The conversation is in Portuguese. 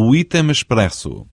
o item expresso.